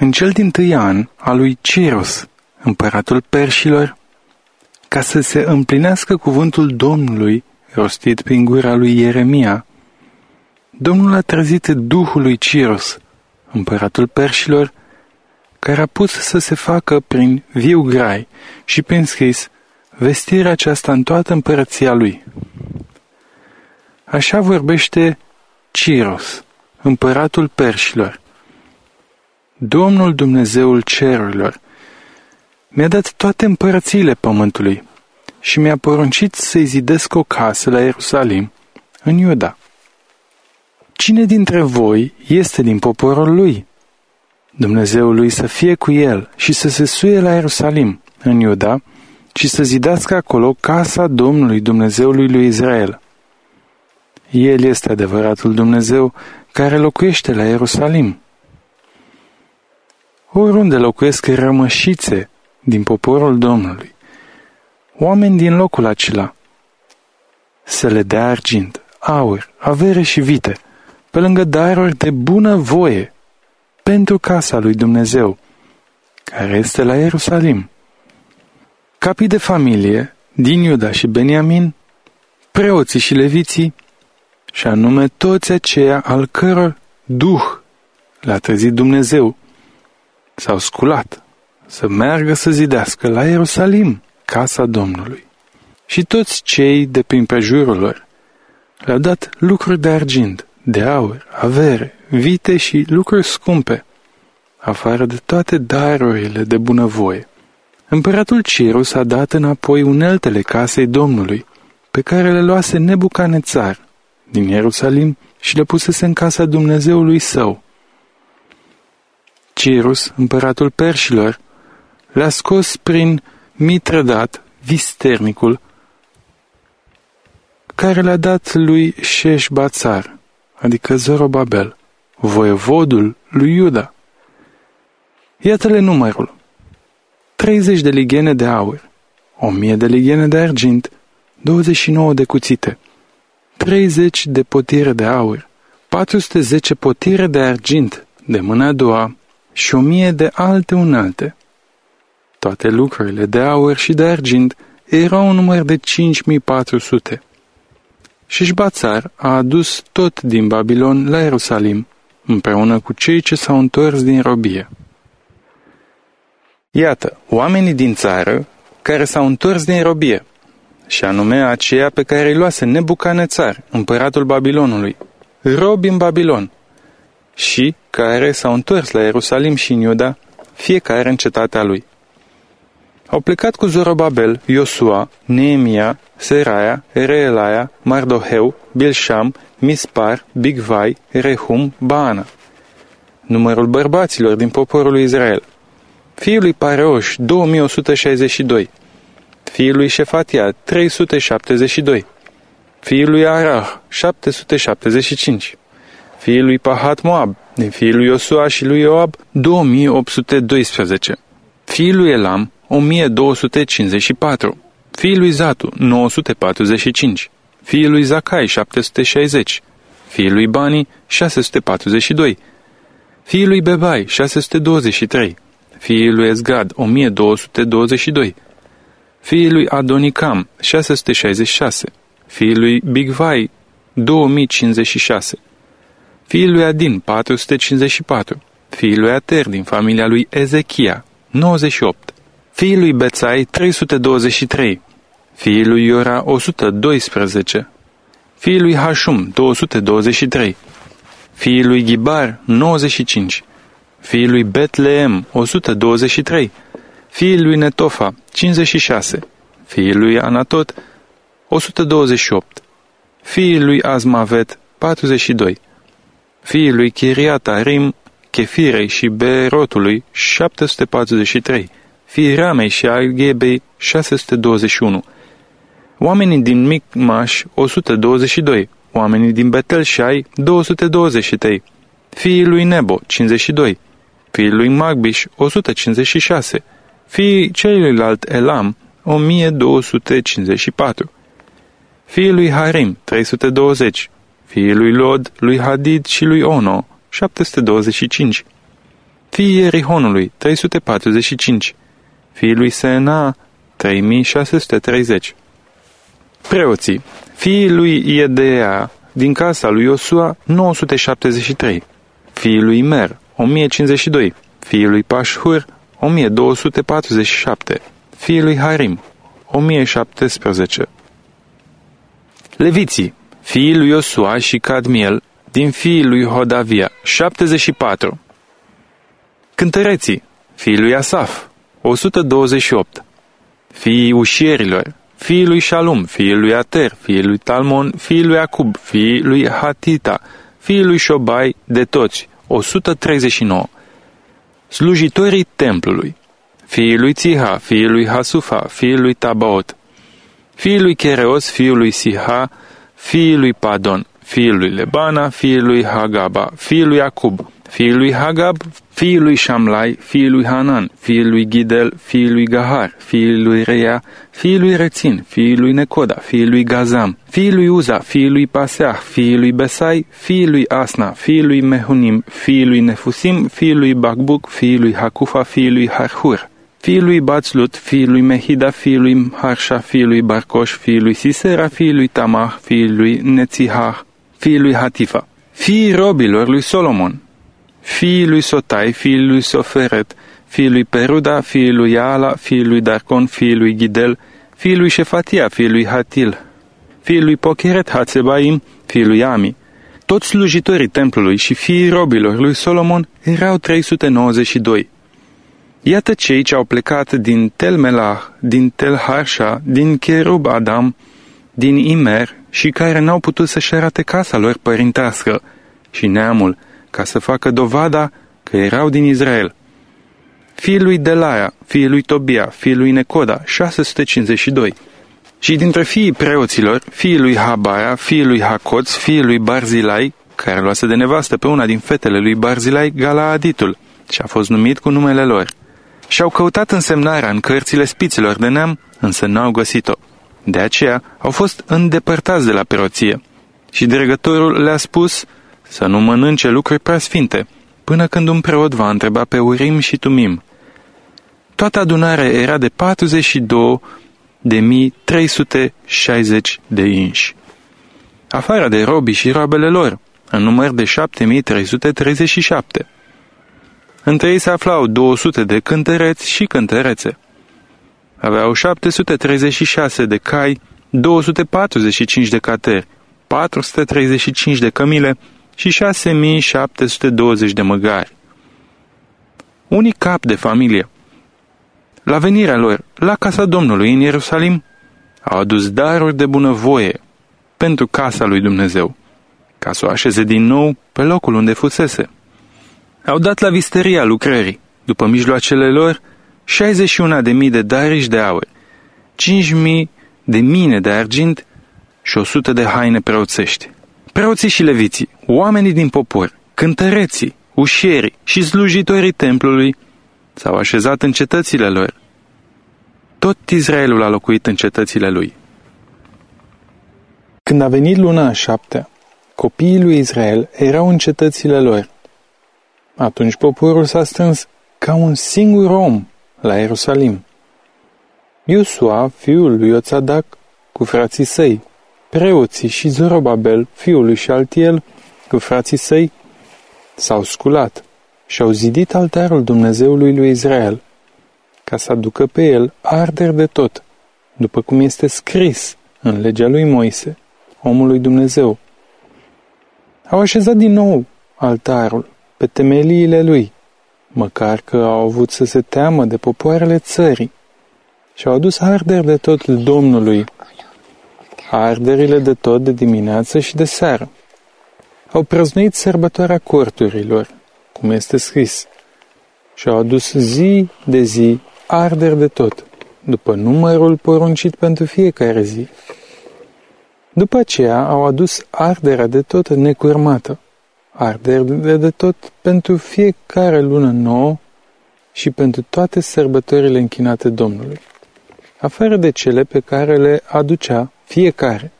În cel din tâi an al lui Cirus, împăratul perșilor, ca să se împlinească cuvântul Domnului rostit prin gura lui Ieremia, Domnul a trezit Duhul lui Cirus, împăratul perșilor, care a pus să se facă prin viu grai și prin scris vestirea aceasta în toată împărăția lui. Așa vorbește Ciros, împăratul perșilor. Domnul Dumnezeul cerurilor mi-a dat toate împărățiile pământului și mi-a poruncit să-i zidesc o casă la Ierusalim, în Iuda. Cine dintre voi este din poporul lui? Dumnezeul lui să fie cu el și să se suie la Ierusalim, în Iuda, și să zidească acolo casa Domnului Dumnezeului lui Israel. El este adevăratul Dumnezeu care locuiește la Ierusalim. Oriunde locuiesc rămășițe din poporul Domnului, oameni din locul acela, să le dea argint, aur, avere și vite, pe lângă daruri de bună voie pentru casa lui Dumnezeu, care este la Ierusalim. Capii de familie din Iuda și Beniamin, preoții și leviții, și anume toți aceia al căror Duh l-a trezit Dumnezeu, s-au sculat să meargă să zidească la Ierusalim casa Domnului. Și toți cei de prin prejurul lor le-au dat lucruri de argint, de aur, avere, vite și lucruri scumpe, afară de toate darurile de bunăvoie. Împăratul Cirus a dat înapoi uneltele casei Domnului, pe care le luase Nebucanețar din Ierusalim și le pusese în casa Dumnezeului său. Cirus, împăratul perșilor, le-a scos prin Mitredat, visternicul, care le-a dat lui Sheșbațar, adică Zorobabel, voievodul lui Iuda. Iată-le numărul. 30 de lighene de aur, 1000 de lighene de argint, 29 de cuțite, 30 de potire de aur, 410 potire de argint de mâna a doua și 1000 de alte unalte. Toate lucrurile de aur și de argint erau un număr de 5400. Și Șbațar a adus tot din Babilon la Ierusalim, împreună cu cei ce s-au întors din robie. Iată, oamenii din țară care s-au întors din robie, și anume aceea pe care îi luase Nebucanețar, împăratul Babilonului, robi în Babilon, și care s-au întors la Ierusalim și în Iuda, fiecare în cetatea lui. Au plecat cu Zorobabel, Iosua, Neemia, Seraia, Reelaia, Mardoheu, Bilsham, Mispar, Bigvai, Rehum, Baana. Numărul bărbaților din poporul lui Israel. Fiul lui Pareoș, 2162. Fiul lui Șefatia, 372. Fiul lui Arah, 775. Fiul lui Pahat Moab, din fiul lui Iosua și lui Ioab, 2812. Fiul lui Elam, 1254. Fiul lui Zatu, 945. Fiul lui Zacai, 760. Fiul lui Bani, 642. Fiul lui Bebai, 623. Fiul lui Ezgad, 1222. Fiul lui Adonicam, 666. Fiul lui Bigvai, 2056. Fiul lui Adin, 454. Fiul lui Ater din familia lui Ezechia, 98. Fiul lui Bețai, 323. Fiul lui Iora, 112. Fiul lui Hashum, 223. Fiul lui Ghibar, 95. Fiul lui Betleem, 123. Fiul lui Netofa, 56. Fiul lui Anatot, 128. Fiul lui Azmavet, 42. Fiul lui Chiriata Rim, Chefirei și Berotului, 743. Fiii Ramei și Alghebei, 621. Oamenii din Micmaș, 122. Oamenii din Betel și Ai, 223. Fiii lui Nebo, 52. Fiii lui Magbiș, 156. Fiii celuilalt Elam, 1254. Fiii lui Harim, 320. Fiii lui Lod, lui Hadid și lui Ono, 725. fiii Ierihonului, 345, fiii lui Sena, 3630. Preoții, fiii lui Iedea, din casa lui Iosua, 973, fiii lui Mer, 1052, fiii lui Pashhur, 1247, fiii lui Harim, 1017. Leviții, fiii lui Iosua și Cadmiel, din fiii lui Hodavia, 74. Cântăreții, fiii lui Asaf, 128. Fiii ușierilor, fiii lui Shalum, fiii lui Ater, fiii lui Talmon, fiii lui Acub, fiii lui Hatita, fiii lui Shobai, de toți, 139. Slujitorii templului, fiii lui Țiha, fiii lui Hasufa, fiii lui Tabaot, fiii lui Chereos, fiii lui Siha, fiii lui Padon, fiii lui Lebana, fiii lui Hagaba, fiii lui Acub, fiii lui Hagab, fiii lui Shamlai, fiii lui Hanan, fiii lui Gidel, fiii lui Gahar, fiii lui Rea, fiii lui Rețin, fiii lui Necoda, fiii lui Gazam, fiii lui Uza, fiii lui Paseah, fiii lui Besai, fiii lui Asna, fiii lui Mehunim, fiii lui Nefusim, fiii lui Bakbuk, fiii lui Hakufa, fiii lui Harhur, fiii lui Bațlut, fiii lui Mehida, fiii lui Harsha, fiii lui Barcoș, fiii lui Sisera, fiii lui Tamah, fiii lui Nețihah, fiii lui Hatifa, fiii robilor lui Solomon, fiii lui Sotai, fiii lui Soferet, fiii lui Peruda, fiii lui Ala, fiii lui Darcon, fiii lui Gidel, fiii lui Șefatia, fiii lui Hatil, fiii lui Pocheret Hatzebaim, fiii lui Ami. Toți slujitorii templului și fiii robilor lui Solomon erau 392. Iată cei ce au plecat din Tel Melah, din Tel Harsha, din Cherub Adam, din Imer și care n-au putut să-și arate casa lor părintească și neamul, ca să facă dovada că erau din Israel. Fiul lui Delaia, fiul lui Tobia, fiul lui Necoda, 652. Și dintre fiii preoților, fiul lui Habaya, fiul lui Hacoț, fiul lui Barzilai, care luase de nevastă pe una din fetele lui Barzilai, Galaaditul, și a fost numit cu numele lor. Și-au căutat însemnarea în cărțile spiților de neam, însă n-au găsit-o. De aceea au fost îndepărtați de la preoție. Și dregătorul le-a spus să nu mănânce lucruri prea sfinte, până când un preot va întreba pe Urim și Tumim. Toată adunarea era de 42 de mii 360 de inși. Afară de robii și roabele lor, în număr de 7337. Între ei se aflau 200 de cântăreți și cântărețe. Aveau 736 de cai, 245 de cateri, 435 de cămile și 6720 de măgari. Unii cap de familie. La venirea lor la casa Domnului în Ierusalim, au adus daruri de bunăvoie pentru casa lui Dumnezeu, ca să o așeze din nou pe locul unde fusese. Au dat la visteria lucrării, după mijloacele lor, 61 de mii de dariși de aur, 5 mii de mine de argint și 100 de haine preoțești. Preoții și leviții, oamenii din popor, cântăreții, ușierii și slujitorii templului s-au așezat în cetățile lor. Tot Israelul a locuit în cetățile lui. Când a venit luna a șaptea, copiii lui Israel erau în cetățile lor. Atunci poporul s-a strâns ca un singur om la Ierusalim. Iosua, fiul lui Iotadac, cu frații săi, preoții și Zorobabel, fiul lui Șaltiel, cu frații săi, s-au sculat și au zidit altarul Dumnezeului lui Israel, ca să aducă pe el arderi de tot, după cum este scris în legea lui Moise, omul lui Dumnezeu. Au așezat din nou altarul pe temeliile lui, măcar că au avut să se teamă de popoarele țării și au adus arderi de tot Domnului, arderile de tot de dimineață și de seară. Au prăznuit sărbătoarea corturilor, cum este scris, și au adus zi de zi arderi de tot, după numărul poruncit pentru fiecare zi. După aceea au adus arderea de tot necurmată, arderile de tot pentru fiecare lună nouă și pentru toate sărbătorile închinate Domnului, afară de cele pe care le aducea fiecare,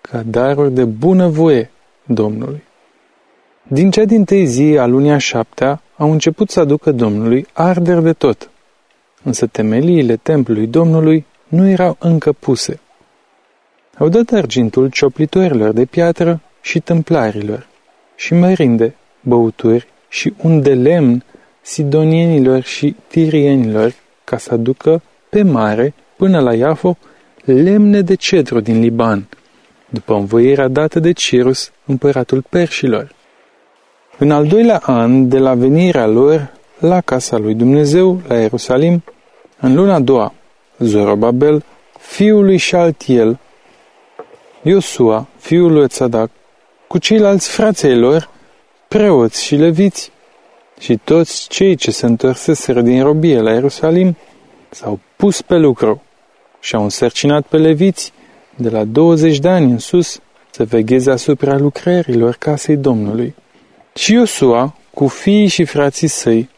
ca daruri de bunăvoie Domnului. Din cea din tâi zi a lunii a șaptea au început să aducă Domnului arderi de tot, însă temeliile templului Domnului nu erau încă puse. Au dat argintul cioplitorilor de piatră și tâmplarilor, și mărinde, băuturi și un de lemn sidonienilor și tirienilor ca să aducă pe mare până la Iafo lemne de cedru din Liban, după învoirea dată de Cirus, împăratul perșilor. În al doilea an de la venirea lor la casa lui Dumnezeu, la Ierusalim, în luna a doua, Zorobabel, fiul lui Shaltiel, Iosua, fiul lui Tzadac, cu ceilalți frații lor, preoți și leviți, și toți cei ce se întorseseră din robie la Ierusalim s-au pus pe lucru și au însărcinat pe leviți de la 20 de ani în sus să vegheze asupra lucrărilor casei Domnului. Și Iosua, cu fiii și frații săi,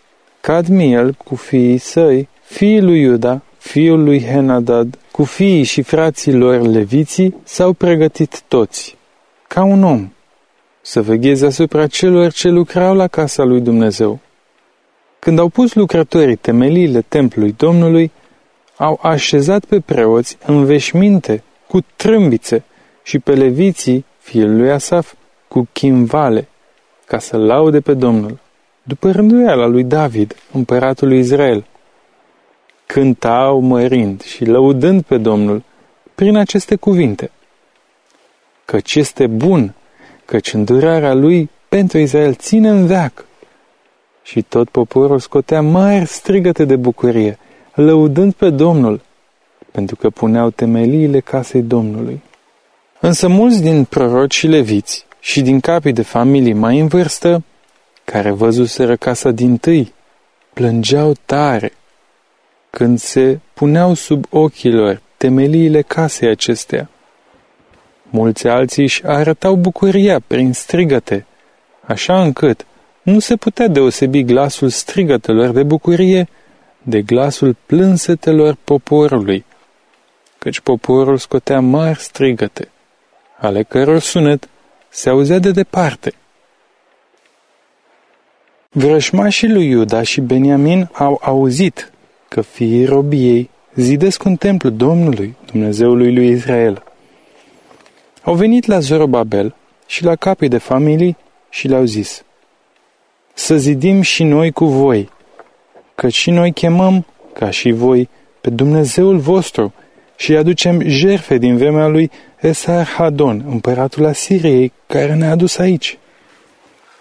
Cadmiel cu fiii săi, fiii lui Iuda, fiul lui Henadad, cu fiii și frații lor leviții, s-au pregătit toți, ca un om, să vegheze asupra celor ce lucrau la casa lui Dumnezeu. Când au pus lucrătorii temeliile templului Domnului, au așezat pe preoți în veșminte, cu trâmbițe, și pe leviții, fiul lui Asaf, cu chimvale, ca să laude pe Domnul, după rânduiala lui David, împăratul lui Israel. Cântau mărind și lăudând pe Domnul prin aceste cuvinte. Căci este bun, căci îndurarea lui pentru Israel ține în veac. Și tot poporul scotea mari strigăte de bucurie, lăudând pe Domnul, pentru că puneau temeliile casei Domnului. Însă mulți din proroci și leviți și din capii de familii mai în vârstă, care văzuseră casa din tâi, plângeau tare când se puneau sub ochii lor temeliile casei acestea. Mulți alții își arătau bucuria prin strigăte, așa încât nu se putea deosebi glasul strigătelor de bucurie de glasul plânsetelor poporului, căci poporul scotea mari strigăte, ale căror sunet se auzea de departe. Vrășmașii lui Iuda și Beniamin au auzit că fiii robiei zidesc un templu Domnului, Dumnezeului lui Israel. Au venit la Zorobabel și la capii de familii și le-au zis, Să zidim și noi cu voi, că și noi chemăm, ca și voi, pe Dumnezeul vostru și aducem jerfe din vremea lui Esarhadon, împăratul Asiriei, care ne-a adus aici.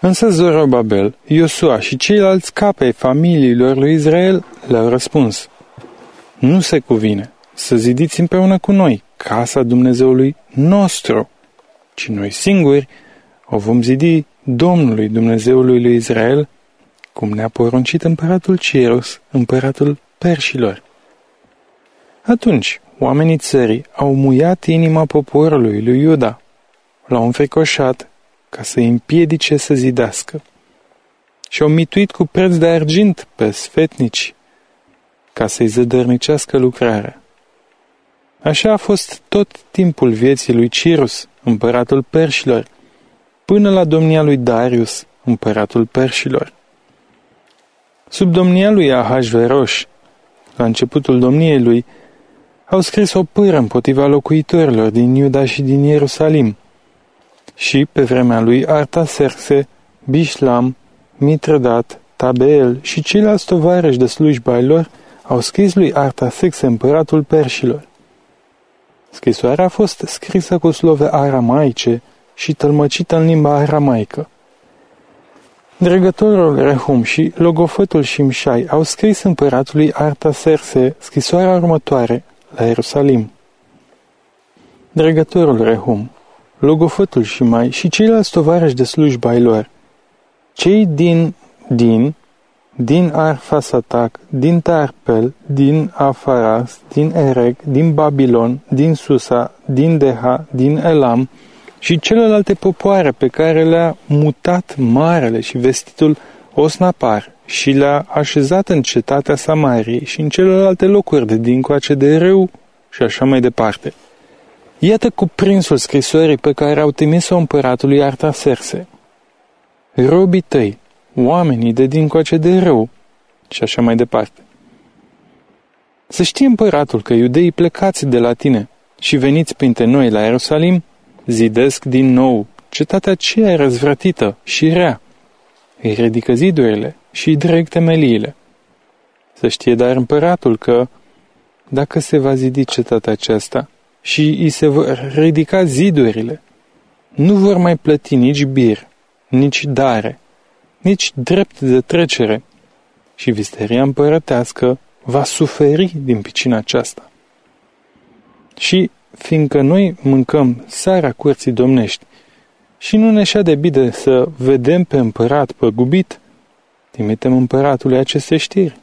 Însă Zorobabel, Iosua și ceilalți capei familiilor lui Israel le-au răspuns, Nu se cuvine să zidiți împreună cu noi casa Dumnezeului nostru, ci noi singuri o vom zidi Domnului Dumnezeului lui Israel, cum ne-a poruncit împăratul Cirus, împăratul Perșilor. Atunci, oamenii țării au muiat inima poporului lui Iuda, l-au înfricoșat ca să îi împiedice să zidească și au mituit cu preț de argint pe sfetnici ca să-i zădărnicească lucrarea. Așa a fost tot timpul vieții lui Cirus, împăratul Perșilor, până la domnia lui Darius, împăratul Perșilor. Sub domnia lui Ahasveroș, la începutul domniei lui, au scris o pâră împotriva locuitorilor din Iuda și din Ierusalim. Și, pe vremea lui Artaserse, Bishlam, Mitredat, Tabeel și ceilalți tovarăși de slujba ai lor au scris lui Artaserse, împăratul perșilor. Scrisoarea a fost scrisă cu slove aramaice și tălmăcită în limba aramaică. Dregătorul Rehum și logofătul Shimshai au scris împăratului Artaserse scrisoarea următoare la Ierusalim. Dregătorul Rehum, logofătul Shimai și ceilalți tovarăși de slujba ai lor, cei din Din, din Arfasatac, din Tarpel, din Afaras, din Erec, din Babilon, din Susa, din Deha, din Elam, și celelalte popoare pe care le-a mutat marele și vestitul Osnapar și le-a așezat în cetatea Samariei și în celelalte locuri de dincoace de râu și așa mai departe. Iată cuprinsul scrisorii pe care au trimis-o împăratului Artaserse. Robii tăi, oamenii de dincoace de rău și așa mai departe. Să știe împăratul că iudeii plecați de la tine și veniți printre noi la Ierusalim, zidesc din nou cetatea aceea răzvrătită și rea. Îi ridică zidurile și îi dreg temeliile. Să știe dar împăratul că, dacă se va zidi cetatea aceasta și îi se vor ridica zidurile, nu vor mai plăti nici bir, nici dare, nici drept de trecere și visteria împărătească va suferi din picina aceasta. Și fiindcă noi mâncăm sarea curții domnești și nu ne șa de bine să vedem pe împărat păgubit, trimitem împăratului aceste știri.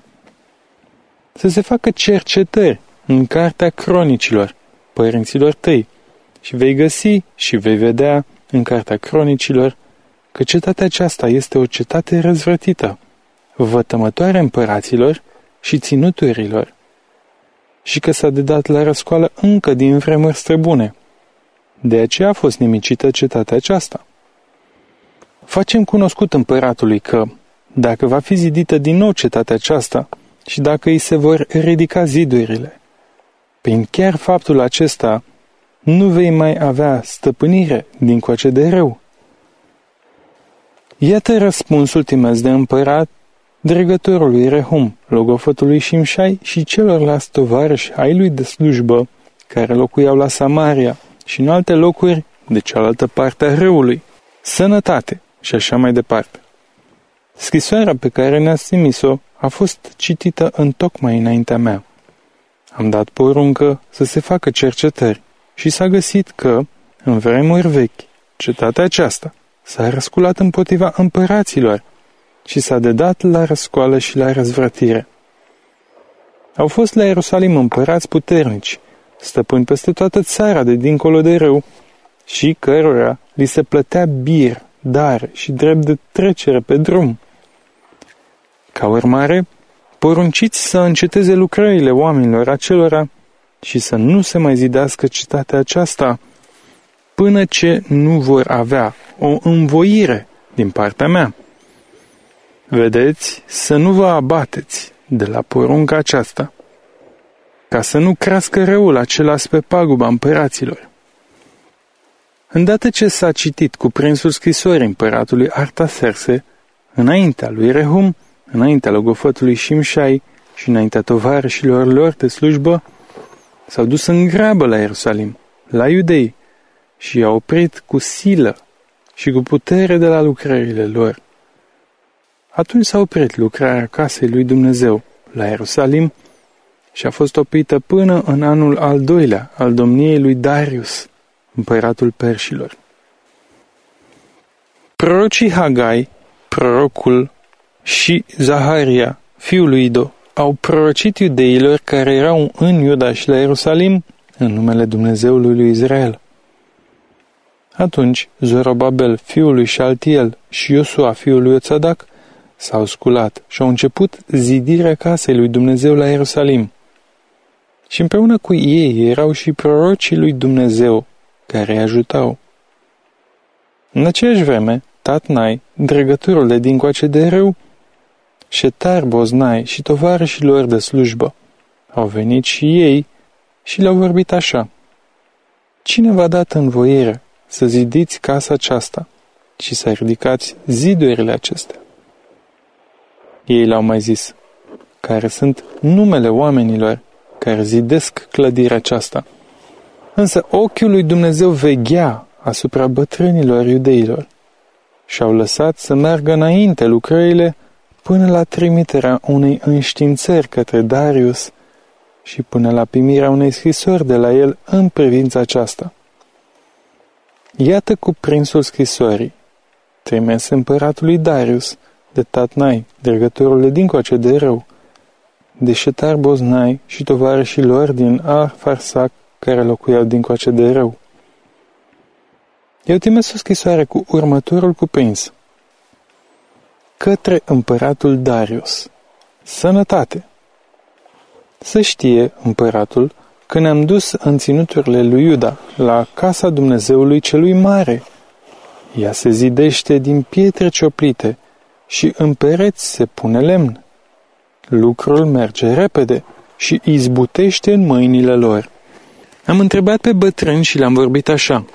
Să se facă cercetări în cartea cronicilor părinților tăi și vei găsi și vei vedea în cartea cronicilor că cetatea aceasta este o cetate răzvrătită, vătămătoare împăraților și ținuturilor, și că s-a dedat la răscoală încă din vremuri străbune. De aceea a fost nimicită cetatea aceasta. Facem cunoscut împăratului că, dacă va fi zidită din nou cetatea aceasta și dacă îi se vor ridica zidurile, prin chiar faptul acesta nu vei mai avea stăpânire din coace de rău. Iată răspunsul timez de împărat dregătorului Rehum, logofătului Shimshai și celorlalți tovarăși ai lui de slujbă, care locuiau la Samaria și în alte locuri de cealaltă parte a râului. Sănătate și așa mai departe. Scrisoarea pe care ne-a trimis-o a fost citită în tocmai înaintea mea. Am dat poruncă să se facă cercetări și s-a găsit că, în vremuri vechi, cetatea aceasta s-a răsculat împotriva împăraților și s-a dedat la răscoală și la răzvrătire. Au fost la Ierusalim împărați puternici, stăpâni peste toată țara de dincolo de râu, și cărora li se plătea bir, dar și drept de trecere pe drum. Ca urmare, porunciți să înceteze lucrările oamenilor acelora și să nu se mai zidească cetatea aceasta, până ce nu vor avea o învoire din partea mea. Vedeți, să nu vă abateți de la porunca aceasta, ca să nu crească răul acela pe paguba împăraților. Îndată ce s-a citit cu prinsul scrisorii împăratului Artaserse, înaintea lui Rehum, înaintea logofătului Shimshai și înaintea tovarășilor lor de slujbă, s-au dus în grabă la Ierusalim, la iudei, și i-au oprit cu silă și cu putere de la lucrările lor. Atunci s-a oprit lucrarea casei lui Dumnezeu la Ierusalim și a fost oprită până în anul al doilea al domniei lui Darius, împăratul perșilor. Prorocii Hagai, prorocul și Zaharia, fiul lui Ido, au prorocit iudeilor care erau în Iuda și la Ierusalim în numele Dumnezeului lui Israel. Atunci Zorobabel, fiul lui Shaltiel și Iosua, fiul lui Oțadac, s-au sculat și au început zidirea casei lui Dumnezeu la Ierusalim. Și împreună cu ei erau și prorocii lui Dumnezeu care îi ajutau. În aceeași vreme, Tatnai, dregătorul de dincoace de râu, Șetar Boznai și tovarășii lor de slujbă, au venit și ei și le-au vorbit așa. Cine v-a dat învoire să zidiți casa aceasta și să ridicați zidurile acestea? Ei le-au mai zis, care sunt numele oamenilor care zidesc clădirea aceasta. Însă ochiul lui Dumnezeu veghea asupra bătrânilor iudeilor și au lăsat să meargă înainte lucrările până la trimiterea unei înștiințări către Darius și până la primirea unei scrisori de la el în privința aceasta. Iată cuprinsul scrisorii, trimis împăratului Darius, de Tatnai, dregătorul de dincoace de rău, de Șetar Boznai și tovarășii lor din Ar-Farsac care locuiau dincoace de rău. Eu trimis o scrisoare cu următorul cuprins. Către împăratul Darius. Sănătate! Să știe împăratul că ne-am dus în ținuturile lui Iuda, la casa Dumnezeului celui mare. Ea se zidește din pietre cioplite și în pereți se pune lemn. Lucrul merge repede și izbutește în mâinile lor. Am întrebat pe bătrân și le-am vorbit așa.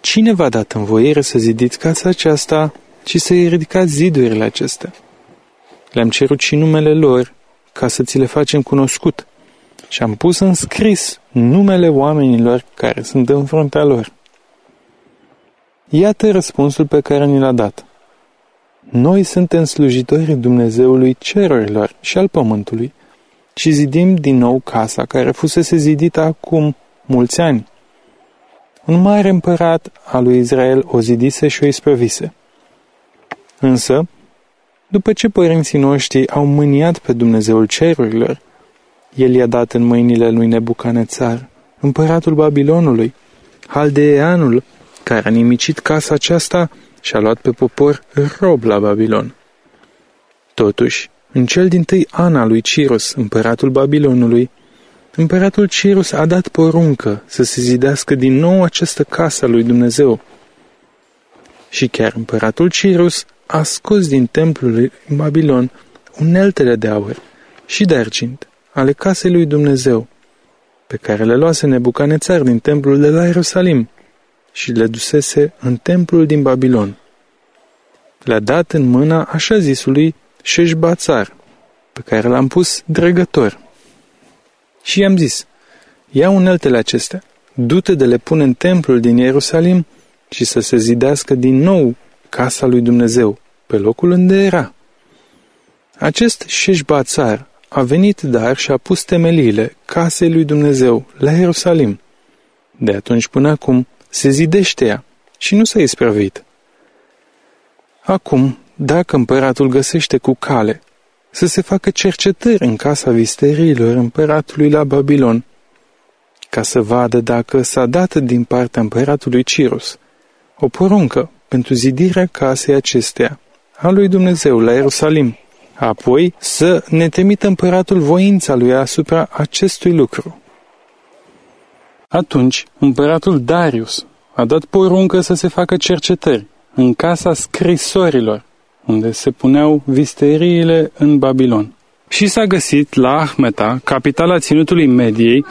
Cine v-a dat învoire să zidiți casa aceasta și să-i ridicați zidurile acestea? Le-am cerut și numele lor ca să ți le facem cunoscut și am pus în scris numele oamenilor care sunt în fruntea lor. Iată răspunsul pe care ni l-a dat. Noi suntem slujitorii Dumnezeului cerurilor și al pământului și zidim din nou casa care fusese zidită acum mulți ani. Un mare împărat al lui Israel o zidise și o isprăvise. Însă, după ce părinții noștri au mâniat pe Dumnezeul cerurilor, el i-a dat în mâinile lui Nebucanețar, împăratul Babilonului, Haldeeanul, care a nimicit casa aceasta și a luat pe popor rob la Babilon. Totuși, în cel din tâi an al lui Cirus, împăratul Babilonului, împăratul Cirus a dat poruncă să se zidească din nou această casă a lui Dumnezeu. Și chiar împăratul Cirus a scos din templul lui Babilon uneltele de aur și de argint ale casei lui Dumnezeu, pe care le luase Nebucanețar din templul de la Ierusalim și le dusese în templul din Babilon. Le-a dat în mâna așa zisului Șeșbațar, pe care l-am pus dregător. Și i-am zis, ia uneltele acestea, du-te de le pune în templul din Ierusalim și să se zidească din nou casa lui Dumnezeu, pe locul unde era. Acest Șeșbațar a venit dar și a pus temeliile casei lui Dumnezeu la Ierusalim. De atunci până acum se zidește ea și nu s-a isprăvit. Acum, dacă împăratul găsește cu cale să se facă cercetări în casa visteriilor împăratului la Babilon, ca să vadă dacă s-a dat din partea împăratului Cirus o poruncă pentru zidirea casei acesteia a lui Dumnezeu la Ierusalim, apoi să ne trimită împăratul voința lui asupra acestui lucru. Atunci, împăratul Darius a dat poruncă să se facă cercetări în casa scrisorilor, unde se puneau visteriile în Babilon. Și s-a găsit la Ahmeta, capitala ținutului Mediei,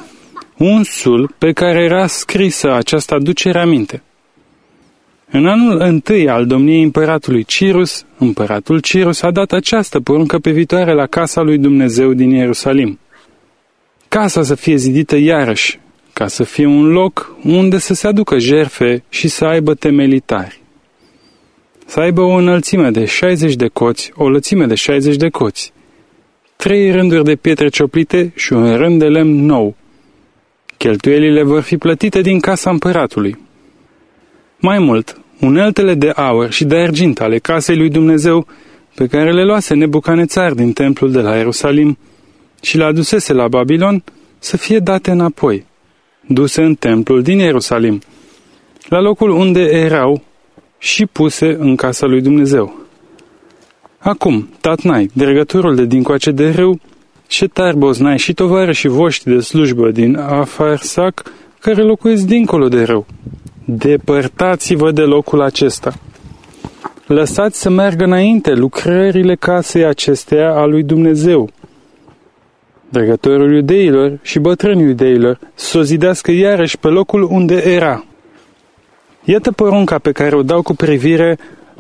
un sul pe care era scrisă această aducere aminte. În anul întâi al domniei împăratului Cirus, împăratul Cirus a dat această poruncă pe viitoare la casa lui Dumnezeu din Ierusalim. Casa să fie zidită iarăși, ca să fie un loc unde să se aducă jerfe și să aibă temelitari. Să aibă o înălțime de 60 de coți, o lățime de 60 de coți, trei rânduri de pietre cioplite și un rând de lemn nou. Cheltuielile vor fi plătite din casa împăratului. Mai mult, uneltele de aur și de argint ale casei lui Dumnezeu, pe care le luase Nebucanețar din templul de la Ierusalim și le adusese la Babilon, să fie date înapoi, duse în templul din Ierusalim, la locul unde erau și puse în casa lui Dumnezeu. Acum, Tatnai, dregătorul de dincoace de râu, Șetar Boznai și tovarășii voștri de slujbă din Afarsac, care locuiesc dincolo de râu, Depărtați-vă de locul acesta. Lăsați să meargă înainte lucrările casei acesteia a lui Dumnezeu. Dregătorul iudeilor și bătrânii iudeilor să o zidească iarăși pe locul unde era. Iată porunca pe care o dau cu privire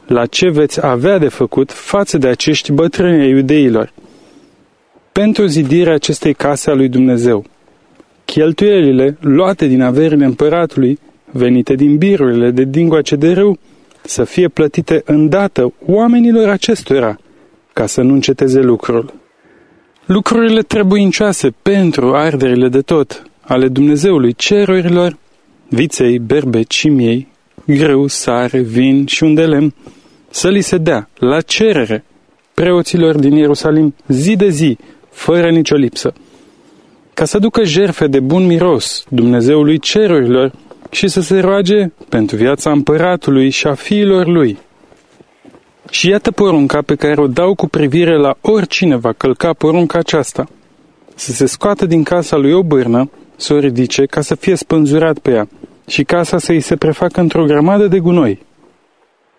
la ce veți avea de făcut față de acești bătrâni iudeilor. Pentru zidirea acestei case a lui Dumnezeu. Cheltuielile luate din averile împăratului venite din birurile de dingoace de râu să fie plătite îndată oamenilor acestora, ca să nu înceteze lucrul. Lucrurile trebuincioase pentru arderile de tot ale Dumnezeului cerurilor, viței, berbe, cimiei, greu, sare, vin și un de lemn, să li se dea la cerere preoților din Ierusalim zi de zi, fără nicio lipsă, ca să ducă jerfe de bun miros Dumnezeului cerurilor și să se roage pentru viața împăratului și a fiilor lui. Și iată porunca pe care o dau cu privire la oricine va călca porunca aceasta. Să se scoată din casa lui o bârnă, să o ridice ca să fie spânzurat pe ea și casa să îi se prefacă într-o grămadă de gunoi.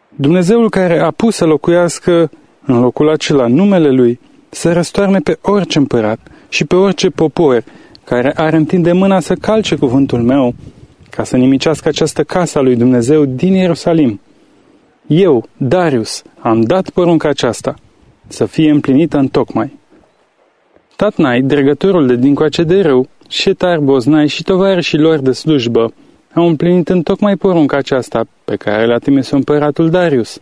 Dumnezeul care a pus să locuiască în locul acela numele Lui, să răstoarne pe orice împărat și pe orice popor care ar întinde mâna să calce cuvântul meu, ca să nimicească această casă a lui Dumnezeu din Ierusalim. Eu, Darius, am dat porunca aceasta, să fie împlinită în tocmai. Tatnai, dregătorul de dincoace de rău, Șetar Boznai și tovarășii lor de slujbă au împlinit în tocmai porunca aceasta pe care l-a trimis împăratul Darius.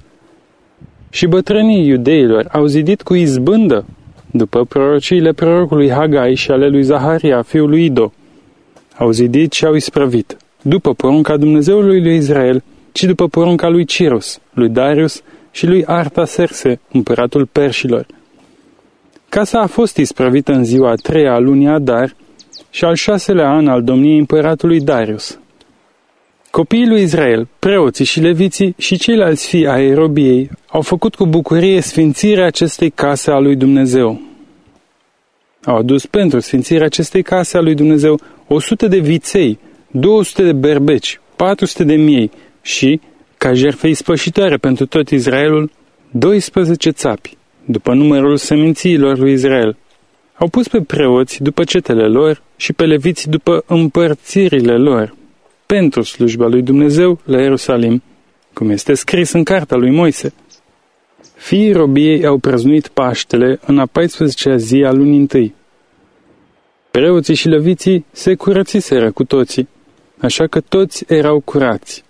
Și bătrânii iudeilor au zidit cu izbândă, după prorociile prorocului Hagai și ale lui Zaharia, fiul lui Ido. Au zidit și au isprăvit, după porunca Dumnezeului lui Israel, ci după porunca lui Cirus, lui Darius și lui Artaserse, împăratul perșilor. Casa a fost isprăvită în ziua a treia a lunii Adar și al șaselea an al domniei împăratului Darius. Copiii lui Israel, preoții și leviții și ceilalți fii ai Erobiei au făcut cu bucurie sfințirea acestei case a lui Dumnezeu. Au adus pentru sfințirea acestei case a lui Dumnezeu 100 de viței, 200 de berbeci, 400 de miei și, ca jertfă ispășitoare pentru tot Israelul, 12 țapi, după numărul semințiilor lui Israel. Au pus pe preoți după cetele lor și pe leviți după împărțirile lor, pentru slujba lui Dumnezeu la Ierusalim, cum este scris în cartea lui Moise. Fiii robiei au prăznuit Paștele în a 14-a zi a lunii întâi. Preoții și leviții se curățiseră cu toții, așa că toți erau curați.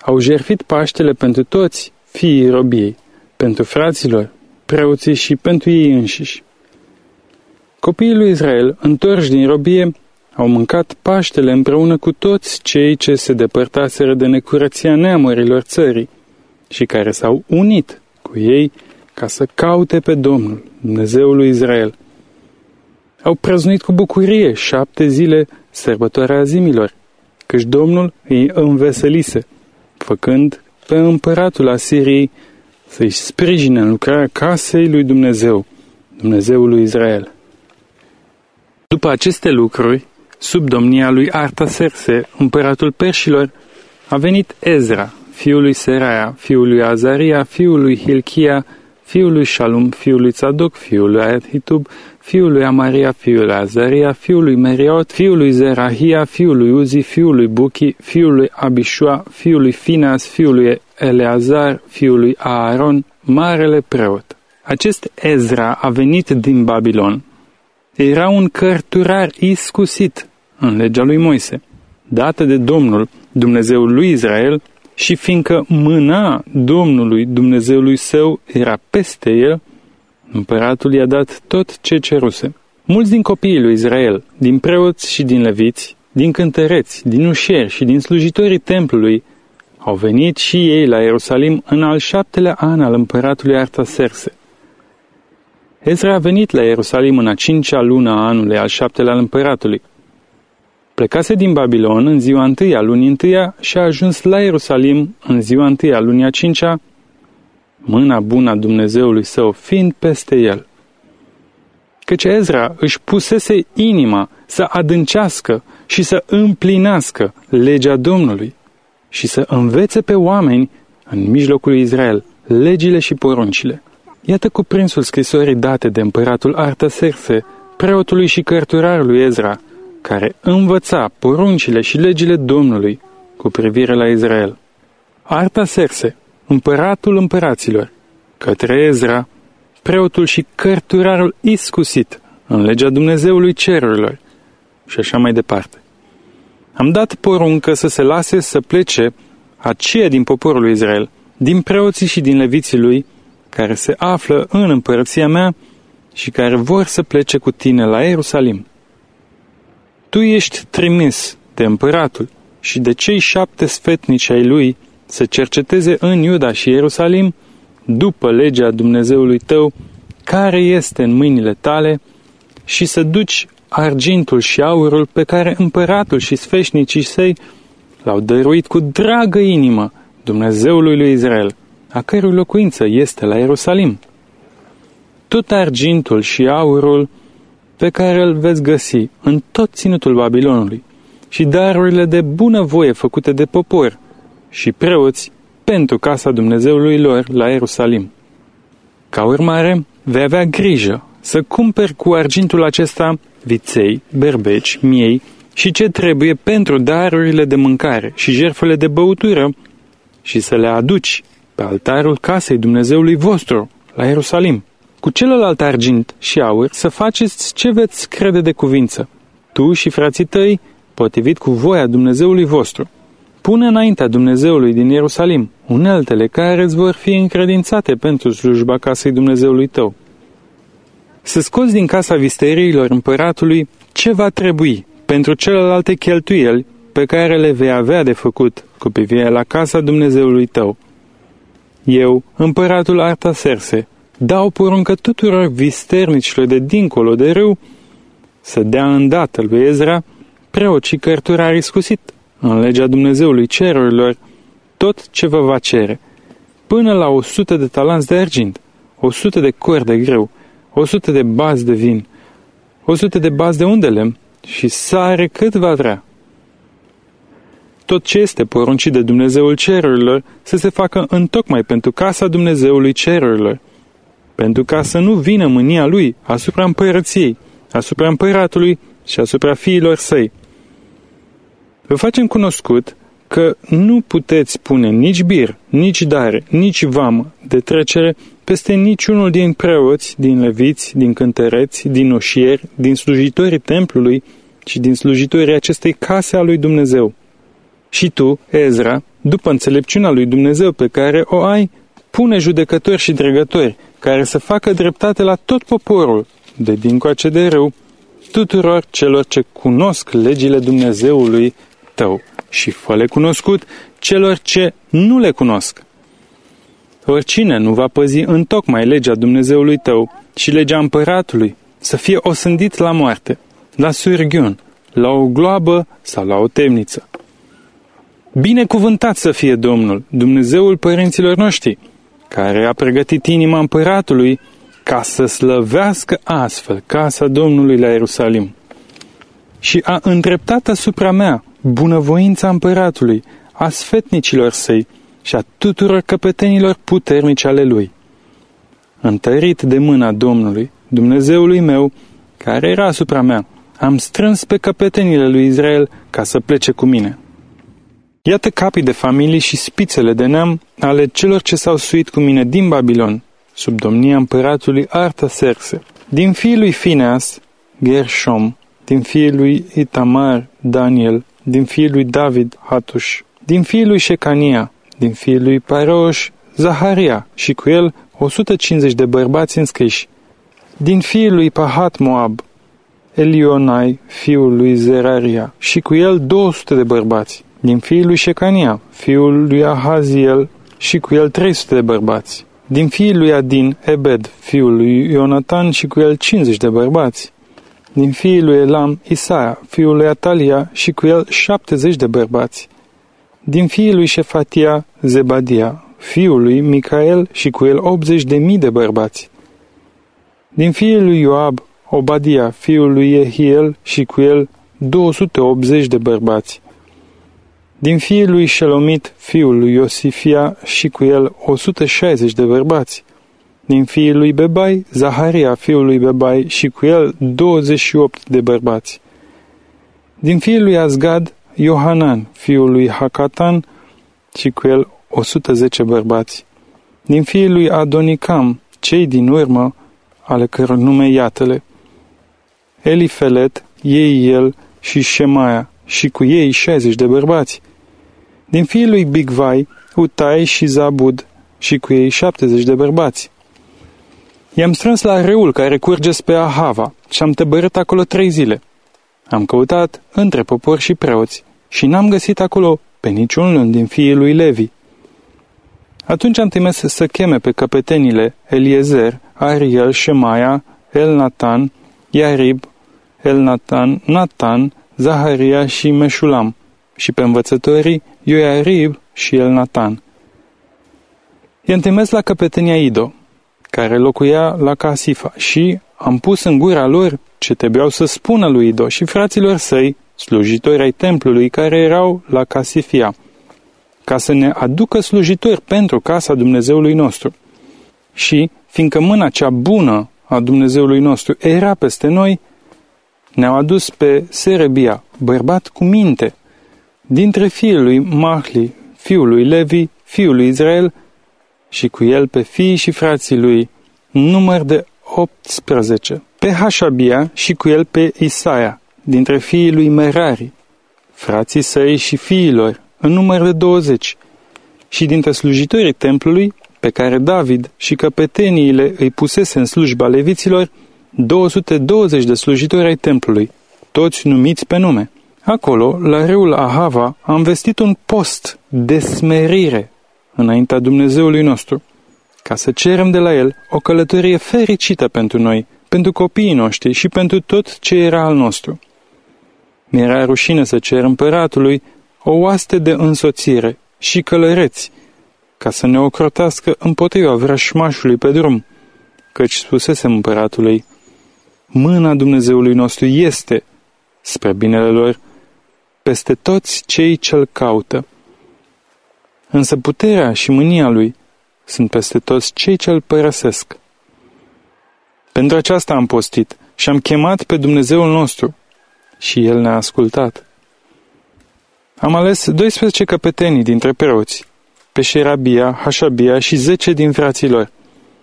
Au jerfit Paștele pentru toți fiii robiei, pentru fraților, preoții și pentru ei înșiși. Copiii lui Israel, întorși din robie, au mâncat Paștele împreună cu toți cei ce se depărtaseră de necurăția neamurilor țării și care s-au unit cu ei ca să caute pe Domnul, Dumnezeul lui Israel. Au prăznuit cu bucurie șapte zile sărbătoarea zimilor, căci Domnul îi înveselise, făcând pe împăratul Asiriei să-i sprijine în lucrarea casei lui Dumnezeu, Dumnezeul lui Israel. După aceste lucruri, sub domnia lui Artaserse, împăratul perșilor, a venit Ezra, fiul lui Seraia, fiul lui Azaria, fiul lui Hilchia, fiul lui Shalum, fiul lui Tzadok, fiul lui Ahitub, fiul lui Amaria, fiul lui Azaria, fiul lui Meriot, fiul lui Zerahia, fiul lui Uzi, fiul lui Buchi, fiul lui Abishua, fiul lui Finas, fiul lui Eleazar, fiul lui Aaron, marele preot. Acest Ezra a venit din Babilon. Era un cărturar iscusit în legea lui Moise, dată de Domnul, Dumnezeul lui Israel, și fiindcă mâna Domnului Dumnezeului său era peste el, împăratul i-a dat tot ce ceruse. Mulți din copiii lui Israel, din preoți și din leviți, din cântăreți, din ușieri și din slujitorii templului, au venit și ei la Ierusalim în al șaptelea an al împăratului Artaserse. Ezra a venit la Ierusalim în a cincea lună a anului al șaptelea al împăratului. Plecase din Babilon în ziua întâia lunii întâia și a ajuns la Ierusalim în ziua întâia lunii a cincea, mâna bună a Dumnezeului său fiind peste el. Căci Ezra își pusese inima să adâncească și să împlinească legea Domnului și să învețe pe oameni în mijlocul Israel legile și poruncile. Iată cuprinsul scrisorii date de împăratul Artaserse, preotului și cărturarului Ezra, care învăța poruncile și legile Domnului cu privire la Israel. Artaserse, împăratul împăraților, către Ezra, preotul și cărturarul iscusit în legea Dumnezeului cerurilor și așa mai departe. Am dat poruncă să se lase să plece aceia din poporul lui Israel, din preoții și din leviții lui, care se află în împărăția mea și care vor să plece cu tine la Ierusalim. Tu ești trimis de împăratul și de cei șapte sfetnici ai lui să cerceteze în Iuda și Ierusalim, după legea Dumnezeului tău, care este în mâinile tale, și să duci argintul și aurul pe care împăratul și sfeșnicii săi l-au dăruit cu dragă inimă Dumnezeului lui Israel, a cărui locuință este la Ierusalim. Tot argintul și aurul pe care îl veți găsi în tot ținutul Babilonului și darurile de bună voie făcute de popor și preoți pentru casa Dumnezeului lor la Ierusalim. Ca urmare, vei avea grijă să cumperi cu argintul acesta viței, berbeci, miei și ce trebuie pentru darurile de mâncare și jertfele de băutură și să le aduci pe altarul casei Dumnezeului vostru la Ierusalim. Cu celălalt argint și aur să faceți ce veți crede de cuvință, tu și frații tăi, potrivit cu voia Dumnezeului vostru. Pune înaintea Dumnezeului din Ierusalim uneltele care îți vor fi încredințate pentru slujba casei Dumnezeului tău. Să scoți din casa visteriilor împăratului ce va trebui pentru celelalte cheltuieli pe care le vei avea de făcut cu privire la casa Dumnezeului tău. Eu, împăratul Artaserse, dau poruncă tuturor visternicilor de dincolo de râu să dea îndată lui Ezra, preot și cărturar iscusit, în legea Dumnezeului cerurilor, tot ce vă va cere, până la o sută de talanți de argint, o sută de cor de greu, o sută de bazi de vin, o sută de bazi de undele și sare cât va vrea. Tot ce este poruncit de Dumnezeul cerurilor să se facă întocmai pentru casa Dumnezeului cerurilor, pentru ca să nu vină mânia lui asupra împărăției, asupra împăratului și asupra fiilor săi. Vă facem cunoscut că nu puteți pune nici bir, nici dare, nici vamă de trecere peste niciunul din preoți, din leviți, din cântăreți, din oșieri, din slujitorii templului și din slujitorii acestei case a lui Dumnezeu. Și tu, Ezra, după înțelepciunea lui Dumnezeu pe care o ai, pune judecători și dregători care să facă dreptate la tot poporul, de dincoace de rău, tuturor celor ce cunosc legile Dumnezeului tău și fă cunoscut celor ce nu le cunosc. Oricine nu va păzi în tocmai legea Dumnezeului tău și legea împăratului, să fie osândit la moarte, la surghiun, la o gloabă sau la o temniță. Binecuvântat să fie Domnul, Dumnezeul părinților noștri, care a pregătit inima împăratului ca să slăvească astfel casa Domnului la Ierusalim. Și a îndreptat asupra mea bunăvoința împăratului, a sfetnicilor săi și a tuturor căpetenilor puternici ale lui. Întărit de mâna Domnului, Dumnezeului meu, care era asupra mea, am strâns pe căpetenile lui Israel ca să plece cu mine. Iată capii de familii și spițele de neam ale celor ce s-au suit cu mine din Babilon, sub domnia împăratului Artaserse, din fiul lui Fineas, Gershom, din fiul lui Itamar, Daniel, din fiul lui David, Hatuș, din fiul lui Shecania, din fiul lui Paroș, Zaharia și cu el 150 de bărbați înscriși, din fiul lui Pahat Moab, Elionai, fiul lui Zeraria, și cu el 200 de bărbați, din fiul lui Shecania, fiul lui Ahaziel, și cu el 300 de bărbați, din fiul lui Adin, Ebed, fiul lui Ionatan, și cu el 50 de bărbați, din fiul lui Elam, Isaia, fiul lui Atalia, și cu el 70 de bărbați, din fiul lui Șefatia, Zebadia, fiul lui Micael, și cu el 80 de mii de bărbați, din fiul lui Ioab, Obadia, fiul lui Ehiel, și cu el 280 de bărbați, din fiul lui Shelomit, fiul lui Iosifia, și cu el 160 de bărbați. Din fiul lui Bebai, Zaharia, fiul lui Bebai, și cu el 28 de bărbați. Din fiul lui Azgad, Iohanan, fiul lui Hakatan, și cu el 110 bărbați. Din fiul lui Adonicam, cei din urmă, ale căror nume iată-le. Elifelet, ei el și Shemaia, și cu ei 60 de bărbați. Din fiul lui Bigvai, Utai și Zabud, și cu ei 70 de bărbați. I-am strâns la râul care curge spre Ahava și am tăbărât acolo trei zile. Am căutat între popor și preoți și n-am găsit acolo pe niciunul din fiii lui Levi. Atunci am trimis să cheme pe căpetenile Eliezer, Ariel, Shemaia, El Natan, Iarib, El Natan, Natan, Zaharia și Meșulam și pe învățătorii Ioiarib și El Natan. I-am trimis la căpetenia Ido, care locuia la Casifa și am pus în gura lor ce trebuiau să spună lui Ido și fraților săi, slujitori ai templului care erau la Casifia. ca să ne aducă slujitori pentru casa Dumnezeului nostru. Și, fiindcă mâna cea bună a Dumnezeului nostru era peste noi, ne-au adus pe Serebia, bărbat cu minte, dintre fiul lui Mahli, fiul lui Levi, fiul lui Israel, și cu el pe fiii și frații lui, număr de 18, pe Hașabia și cu el pe Isaia, dintre fiii lui Merari, frații săi și fiilor, în număr de 20, și dintre slujitorii templului, pe care David și căpeteniile îi pusese în slujba leviților, 220 de slujitori ai templului, toți numiți pe nume. Acolo, la râul Ahava, am vestit un post de smerire înaintea Dumnezeului nostru, ca să cerem de la El o călătorie fericită pentru noi, pentru copiii noștri și pentru tot ce era al nostru. Mi-era rușine să cer împăratului o oaste de însoțire și călăreți, ca să ne ocrotească împotriva vrășmașului pe drum, căci spusesem împăratului, mâna Dumnezeului nostru este, spre binele lor, peste toți cei ce-L caută. Însă puterea și mânia Lui sunt peste toți cei ce-L părăsesc. Pentru aceasta am postit și am chemat pe Dumnezeul nostru și El ne-a ascultat. Am ales 12 căpetenii dintre preoți, pe Șerabia, Hașabia și 10 din fraților.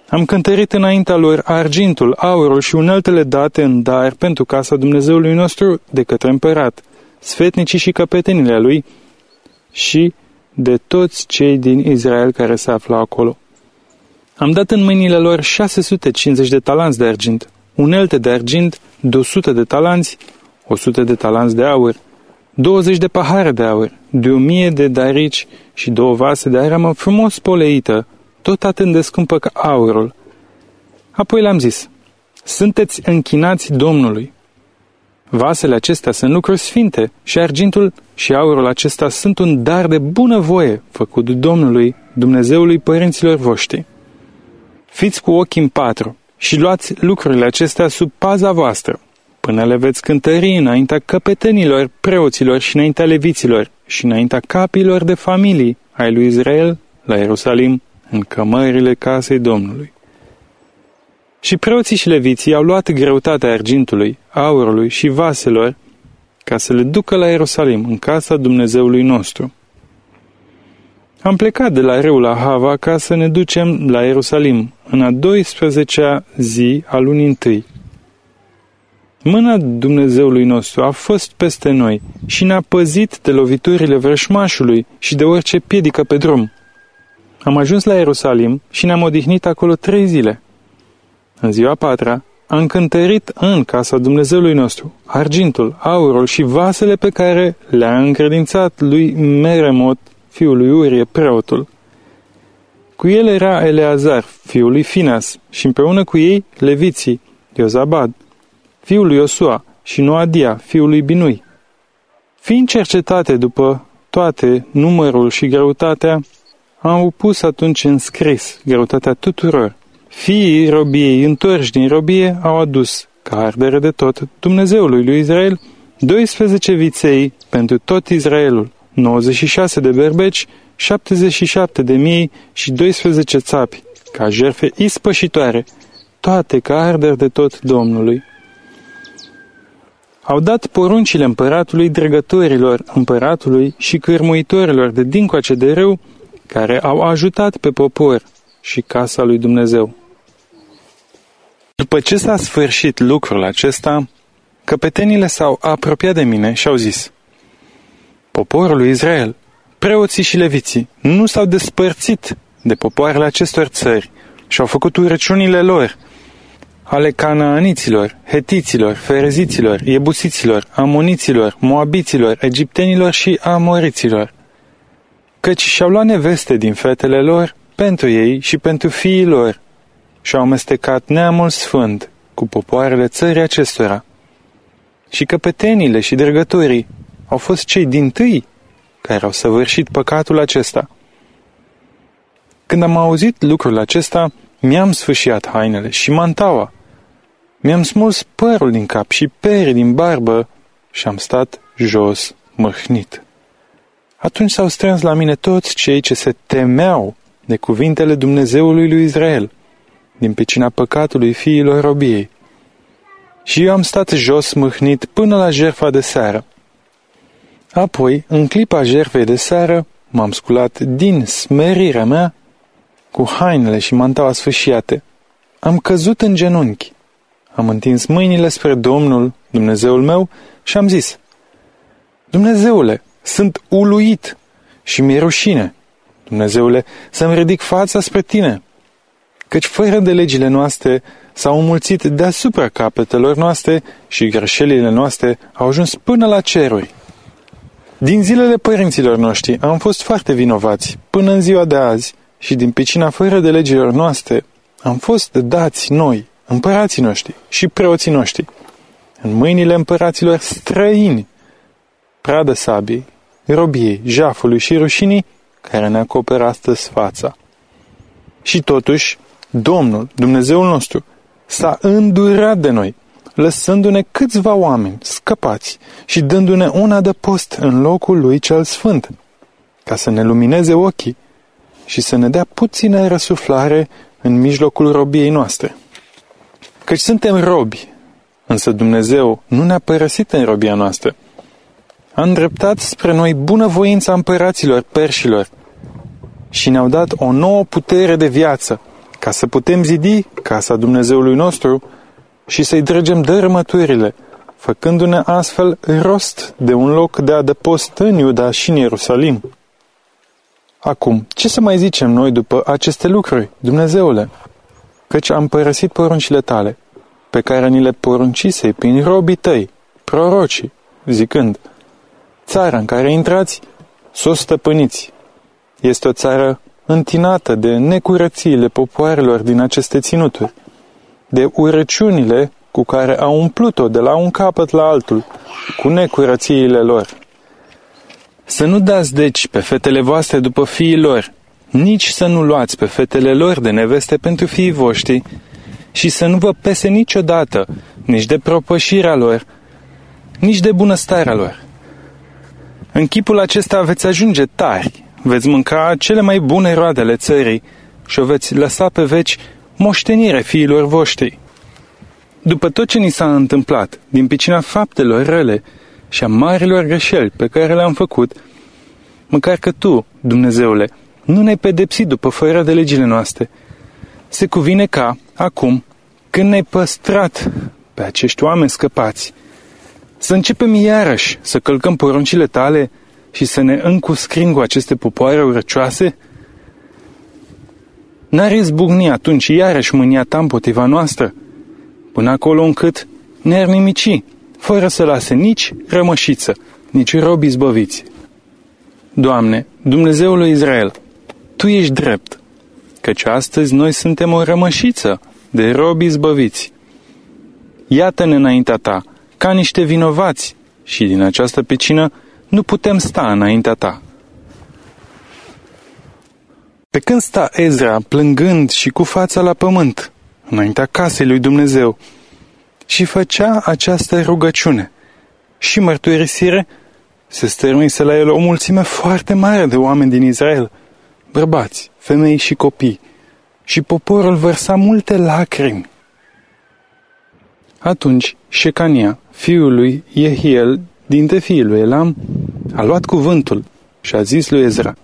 Am cântărit înaintea lor argintul, aurul și uneltele date în dar pentru casa Dumnezeului nostru de către împărat, sfetnicii și căpetenile lui și de toți cei din Israel care se află acolo. Am dat în mâinile lor 650 de talanți de argint, unelte de argint, 200 de talanți, 100 de talanți de aur, 20 de pahare de aur, de o mie de darici și două vase de aramă frumos poleită, tot atât de scumpă ca aurul. Apoi le-am zis, sunteți închinați Domnului. Vasele acestea sunt lucruri sfinte și argintul și aurul acesta sunt un dar de bună voie făcut Domnului, Dumnezeului părinților voștri. Fiți cu ochii în patru și luați lucrurile acestea sub paza voastră, până le veți cântări înaintea căpetenilor, preoților și înaintea leviților și înaintea capilor de familii ai lui Israel la Ierusalim, în cămările casei Domnului. Și preoții și leviții au luat greutatea argintului, aurului și vaselor ca să le ducă la Ierusalim, în casa Dumnezeului nostru. Am plecat de la râul Ahava ca să ne ducem la Ierusalim, în a 12-a zi a lunii întâi. Mâna Dumnezeului nostru a fost peste noi și ne-a păzit de loviturile vrășmașului și de orice piedică pe drum. Am ajuns la Ierusalim și ne-am odihnit acolo trei zile. În ziua patra, am cântărit în casa Dumnezeului nostru argintul, aurul și vasele pe care le-a încredințat lui Meremot, fiul lui Urie, preotul. Cu el era Eleazar, fiul lui Finas, și împreună cu ei leviții, Iozabad, fiul lui Iosua, și Noadia, fiul lui Binui. Fiind cercetate după toate numărul și greutatea, am pus atunci în scris greutatea tuturor. Fiii robiei întorși din robie au adus, ca ardere de tot, Dumnezeului lui Israel, 12 viței pentru tot Israelul, 96 de berbeci, 77 de mii și 12 țapi, ca jerfe ispășitoare, toate ca arderi de tot Domnului au dat poruncile împăratului dregătorilor împăratului și cârmuitorilor de dincoace de râu, care au ajutat pe popor și casa lui Dumnezeu. După ce s-a sfârșit lucrul acesta, căpetenile s-au apropiat de mine și au zis, Poporul lui Israel, preoții și leviții, nu s-au despărțit de popoarele acestor țări și au făcut urăciunile lor, ale canaaniților, hetiților, fereziților, iebusiților, amoniților, moabiților, egiptenilor și amoriților. Căci și-au luat neveste din fetele lor pentru ei și pentru fiii lor și-au amestecat neamul sfânt cu popoarele țării acestora. Și căpetenile și dregătorii au fost cei din tâi care au săvârșit păcatul acesta. Când am auzit lucrul acesta, mi-am sfâșiat hainele și mantaua mi-am smuls părul din cap și perii din barbă și am stat jos, măhnit. Atunci s-au strâns la mine toți cei ce se temeau de cuvintele Dumnezeului lui Israel, din pecina păcatului fiilor robiei. Și eu am stat jos mâhnit până la jertfa de seară. Apoi, în clipa jertfei de seară, m-am sculat din smerirea mea cu hainele și mantaua sfâșiate. Am căzut în genunchi. Am întins mâinile spre Domnul, Dumnezeul meu, și am zis, Dumnezeule, sunt uluit și mi-e rușine. Dumnezeule, să-mi ridic fața spre tine, căci fără de legile noastre s-au înmulțit deasupra capetelor noastre și greșelile noastre au ajuns până la ceruri. Din zilele părinților noștri am fost foarte vinovați până în ziua de azi și din picina fără de legilor noastre am fost dați noi, împărații noștri și preoții noștri, în mâinile împăraților străini, pradă sabiei, robiei, jafului și rușinii care ne acoperă astăzi fața. Și totuși, Domnul, Dumnezeul nostru, s-a îndurat de noi, lăsându-ne câțiva oameni scăpați și dându-ne un adăpost în locul lui cel sfânt, ca să ne lumineze ochii și să ne dea puțină răsuflare în mijlocul robiei noastre. Căci suntem robi, însă Dumnezeu nu ne-a părăsit în robia noastră. A îndreptat spre noi bunăvoința împăraților perșilor și ne-au dat o nouă putere de viață, ca să putem zidi casa Dumnezeului nostru și să-i dregem dărâmăturile, făcându-ne astfel rost de un loc de adăpost în Iuda și în Ierusalim. Acum, ce să mai zicem noi după aceste lucruri, Dumnezeule? Căci am părăsit poruncile tale, pe care ni le poruncisei prin robii tăi, prorocii, zicând, Țara în care intrați, să o stăpâniți. Este o țară întinată de necurățiile popoarelor din aceste ținuturi, de urăciunile cu care au umplut-o de la un capăt la altul, cu necurățiile lor. Să nu dați deci pe fetele voastre după fiii lor, nici să nu luați pe fetele lor de neveste pentru fiii voștri, și să nu vă pese niciodată nici de propășirea lor, nici de bunăstarea lor. În chipul acesta veți ajunge tari, veți mânca cele mai bune roade ale țării și o veți lăsa pe veci moștenire fiilor voștri. După tot ce ni s-a întâmplat, din picina faptelor rele și a marilor greșeli pe care le-am făcut, măcar că Tu, Dumnezeule, nu ne-ai pedepsit după fără de legile noastre, se cuvine ca, acum, când ne-ai păstrat pe acești oameni scăpați, să începem iarăși să călcăm poruncile tale și să ne încuscrim cu aceste popoare urăcioase? N-ar izbucni atunci iarăși mânia ta împotriva noastră, până acolo încât ne-ar nimici, fără să lase nici rămășiță, nici robi zbăviți. Doamne, Dumnezeul lui Israel, Tu ești drept, căci astăzi noi suntem o rămășiță de robi zbăviți. Iată-ne înaintea Ta, ca niște vinovați, și din această pecină nu putem sta înaintea Ta. Pe când sta Ezra plângând și cu fața la pământ, înaintea casei lui Dumnezeu, și făcea această rugăciune și mărturisire, se stăruise la el o mulțime foarte mare de oameni din Israel, bărbați, femei și copii, și poporul vărsa multe lacrimi. Atunci Șecania, fiul lui Jehiel, dintre fiul lui Elam, a luat cuvântul și a zis lui Ezra,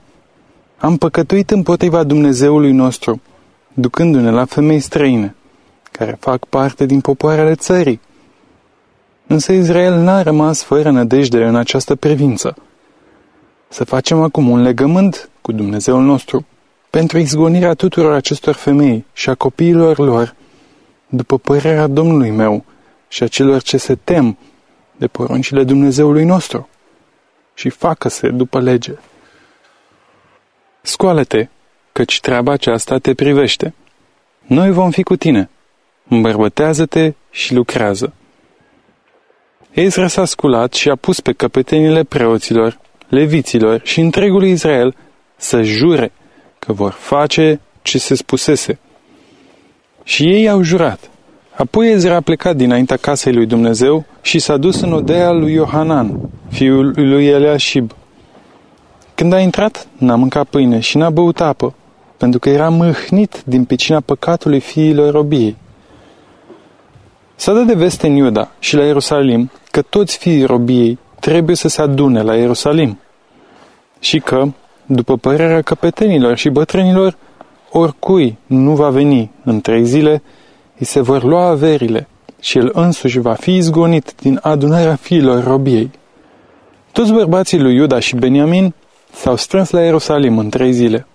Am păcătuit împotriva Dumnezeului nostru, ducându-ne la femei străine, care fac parte din popoarele țării. Însă Israel n-a rămas fără nădejde în această privință. Să facem acum un legământ cu Dumnezeul nostru pentru izgonirea tuturor acestor femei și a copiilor lor, după părerea Domnului meu și a celor ce se tem de poruncile Dumnezeului nostru și facă-se după lege. Scoală-te, căci treaba aceasta te privește. Noi vom fi cu tine. Îmbărbătează-te și lucrează. Ezra s-a sculat și a pus pe căpetenile preoților, leviților și întregului Israel să jure că vor face ce se spusese. Și ei au jurat. Apoi Ezra a plecat dinaintea casei lui Dumnezeu și s-a dus în odea lui Iohanan, fiul lui Eliashib. Când a intrat, n-a mâncat pâine și n-a băut apă, pentru că era mâhnit din picina păcatului fiilor robiei. S-a dat de veste în Iuda și la Ierusalim că toți fiii robiei trebuie să se adune la Ierusalim și că, după părerea căpetenilor și bătrânilor, oricui nu va veni în trei zile, îi se vor lua averile și el însuși va fi izgonit din adunarea fiilor robiei. Toți bărbații lui Iuda și Beniamin s-au strâns la Ierusalim în trei zile.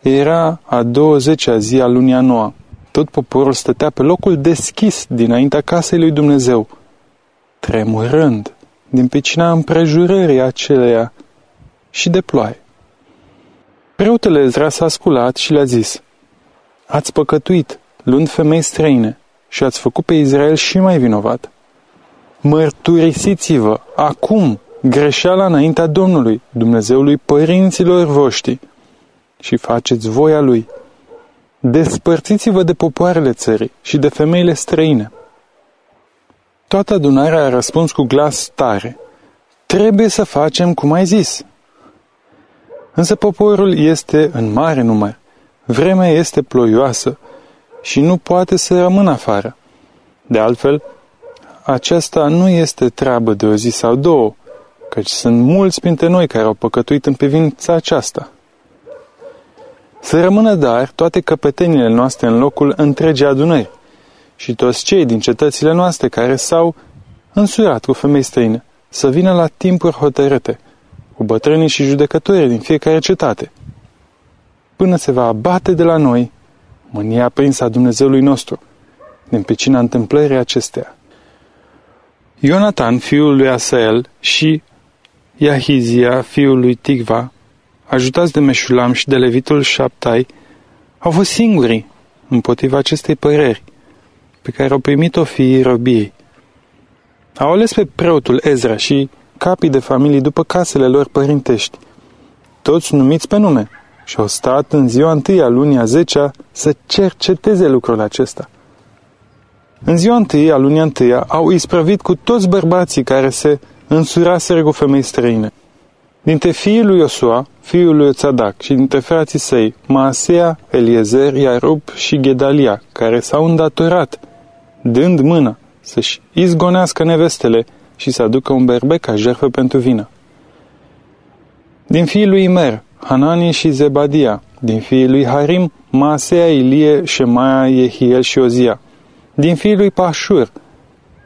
Era a 20-a zi a lunii a noua. Tot poporul stătea pe locul deschis dinaintea casei lui Dumnezeu, tremurând din picina împrejurării aceleia și de ploaie. Preotele Ezra s-a sculat și le-a zis, Ați păcătuit, luând femei străine, și ați făcut pe Israel și mai vinovat. Mărturisiți-vă acum greșeala înaintea Domnului, Dumnezeului părinților voștri, și faceți voia Lui. Despărțiți-vă de popoarele țării și de femeile străine. Toată adunarea a răspuns cu glas tare. Trebuie să facem cum ai zis. Însă poporul este în mare număr. Vremea este ploioasă și nu poate să rămână afară. De altfel, aceasta nu este treabă de o zi sau două, căci sunt mulți printre noi care au păcătuit în privința aceasta. Să rămână dar toate căpetenile noastre în locul întregii adunări și toți cei din cetățile noastre care s-au însurat cu femei străine să vină la timpuri hotărâte, cu bătrânii și judecătorii din fiecare cetate, până se va abate de la noi mânia aprinsă a Dumnezeului nostru, din picina întâmplării acestea. Ionatan, fiul lui Asael, și Iahizia, fiul lui Tigva, ajutați de Meșulam și de levitul Șaptai, au fost singurii împotriva acestei păreri pe care au primit-o fiii robiei. Au ales pe preotul Ezra și capii de familii după casele lor părintești, toți numiți pe nume, și au stat în ziua întâi a lunii a zecea să cerceteze lucrul acesta. În ziua întâi a lunii întâia au isprăvit cu toți bărbații care se însuraseră cu femei străine. Dintre fiii lui Iosua, fiul lui Tzadac și dintre frații săi, Maasea, Eliezer, Iarub și Gedalia, care s-au îndatorat, dând mână să-și izgonească nevestele și să aducă un berbec ca jertfă pentru vină. Din fiii lui Imer, Hanani și Zebadia, din fiii lui Harim, Maasea, Ilie, Shemaia, Yehiel și Ozia, din fiii lui Pașur,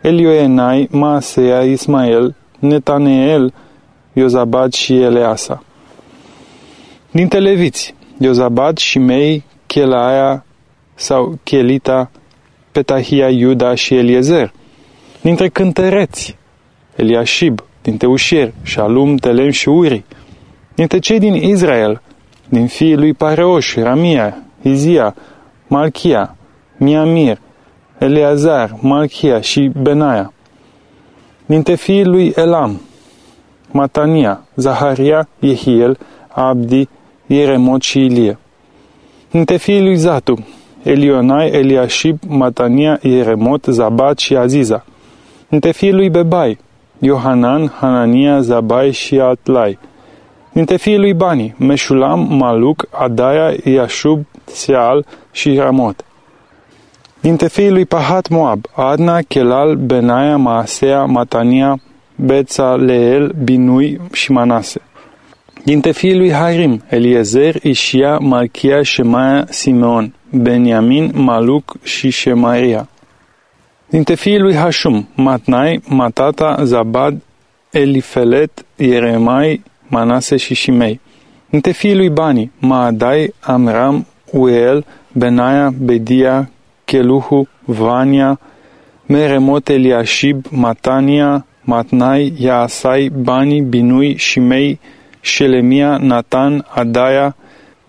Elioenai, Maasea, Ismael, Netaneel, Iozabad și Eleasa. Din televiți, Iozabad și Mei, Chelaia sau Chelita, Petahia, Iuda și Eliezer. Dintre cântăreți, Eliashib, dintre ușieri, Shalum, Telem și Uri. Dintre cei din Israel, din fiii lui Pareoș, Ramia, Izia, Malchia, Miamir, Eleazar, Malchia și Benaia. Dintre fiii lui Elam, Matania, Zaharia, Yehiel, Abdi, Ieremot și Ilie. Dintre fiii lui Zatu, Elionai, Eliashib, Matania, Ieremot, Zabat și Aziza. Dintre fiii lui Bebai, Iohanan, Hanania, Zabai și Atlai. Dintre fiii lui Bani, Meșulam, Maluc, Adaia, Iashub, Seal și Ramot. Dintre fiii lui Pahat Moab, Adna, Kelal, Benaia, Maasea, Matania, Leel, Binui și Manase. Dintre fiii lui Harim, Eliezer, Ishia, Malchia, Shemaia, Simeon, Beniamin, Maluc și Shemaria. Dintre fiii lui Hashum, Matnai, Matata, Zabad, Elifelet, Ieremai, Manase și Shimei. Dintre fiii lui Bani, Maadai, Amram, Uel, Benaia, Bedia, Keluhu, Vania, Meremot, Eliashib, Matania, Matnai, Yaasai, Bani, Binui, Shimei, Shelemia, Natan, Adaia,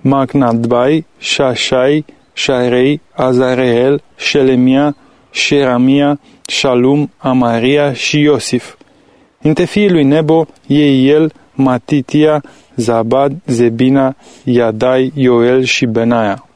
Magnadbai, Shashai, Sharei, Azareel, Shelemia, Sheramia, Shalum, Amaria și Iosif. Între fiii lui Nebo, Eiel, Matitia, Zabad, Zebina, Iadai, Ioel și Benaia.